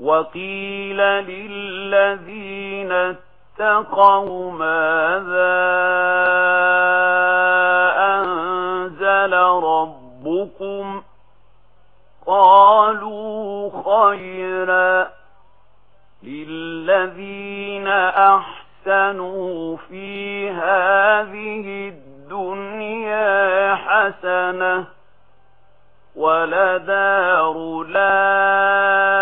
وقيل للذين اتقوا ماذا أنزل ربكم قالوا خيرا للذين أحسنوا في هذه الدنيا حسنة ولدار الْآخِرَةِ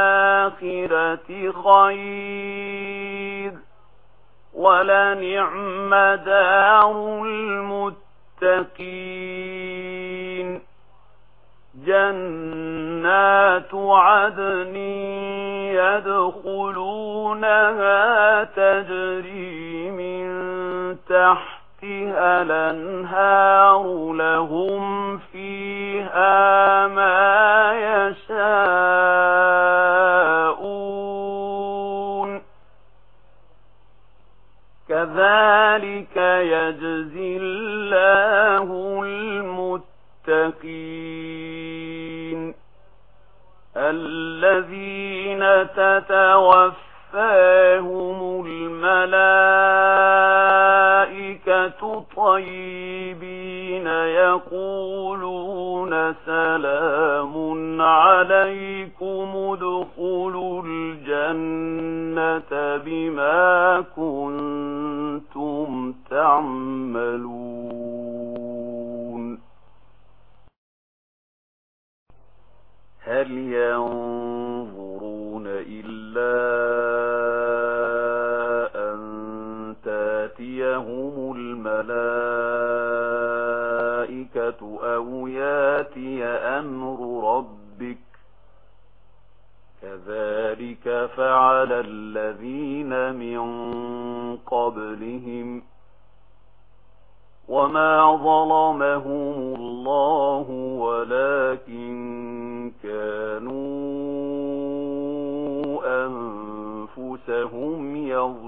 الآخرة خير. ولنعم دار المتقين. جنات عدن يدخلونها تجري من تحتها لنهار لهم فيها ما يجزي الله المتقين الذين تتوفاهم الملائكة طيبين يقولون سلام عليكم دخلوا الجنة بما كنتم يعملون هل ينظرون إلا أن تأتيهم الملائكة أو يأتي أمر ربك؟ كذلك فعل الذين من قبلهم. وما ظلمهم الله ولكن كانوا أنفسهم يظلمون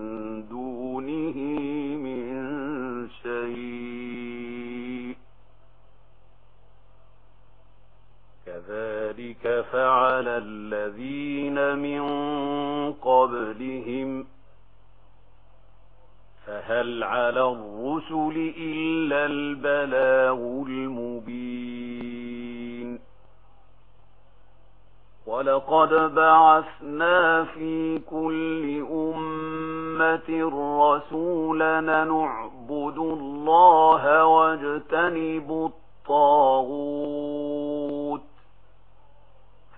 كذلك فعل الذين من قبلهم فهل على الرسل إلا البلاغ المبين ولقد بعثنا في كل أمة رسولا نعبد الله واجتنب الطاغون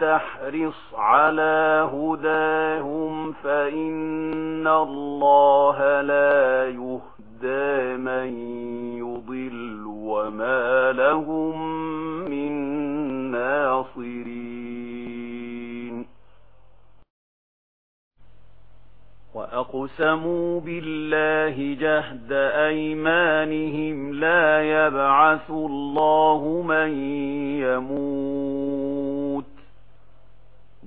تحرص على هداهم فإن الله لا يهدى من يضل وما لهم من ناصرين. وأقسموا بالله جهد أيمانهم لا يبعث الله من يموت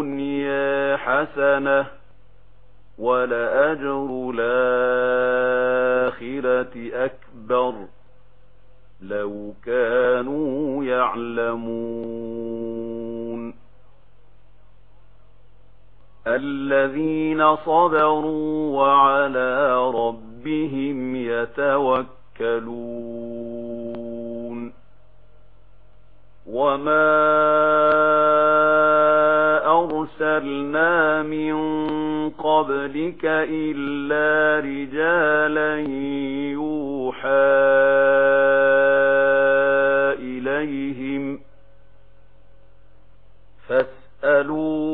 الدنيا حسنة ولأجر الآخرة أكبر لو كانوا يعلمون الذين صبروا وعلى ربهم يتوكلون وما أَرْسَلْنَا مِن قَبْلِكَ إِلَّا رِجَالًا يُوحَى إِلَيْهِمْ فَاسْأَلُوا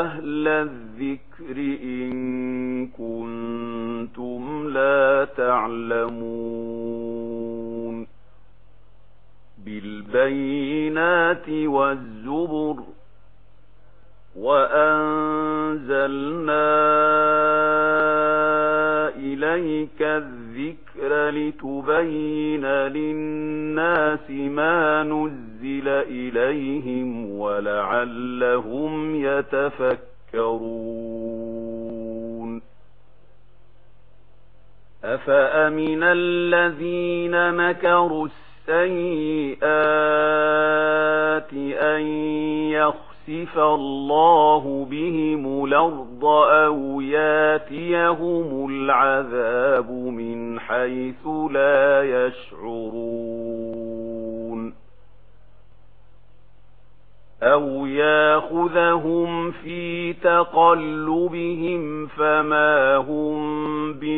أَهْلَ الذِّكْرِ إِن كُنتُمْ لَا تَعْلَمُونَ بالبينات والزبر وأنزلنا إليك الذكر لتبين للناس ما نزل إليهم ولعلهم يتفكرون أفأمن الذين مكروا السبيل السيئات أن يخسف الله بهم الأرض أو ياتيهم العذاب من حيث لا يشعرون أو ياخذهم في تقلبهم فما هم بمعنى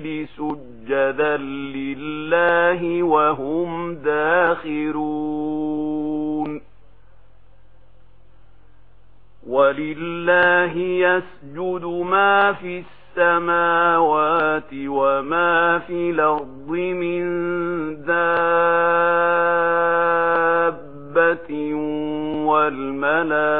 الْلَّيْلِ سجدا لله وهم داخرون ولله يسجد ما في السماوات وما في الأرض من دابة والملائكة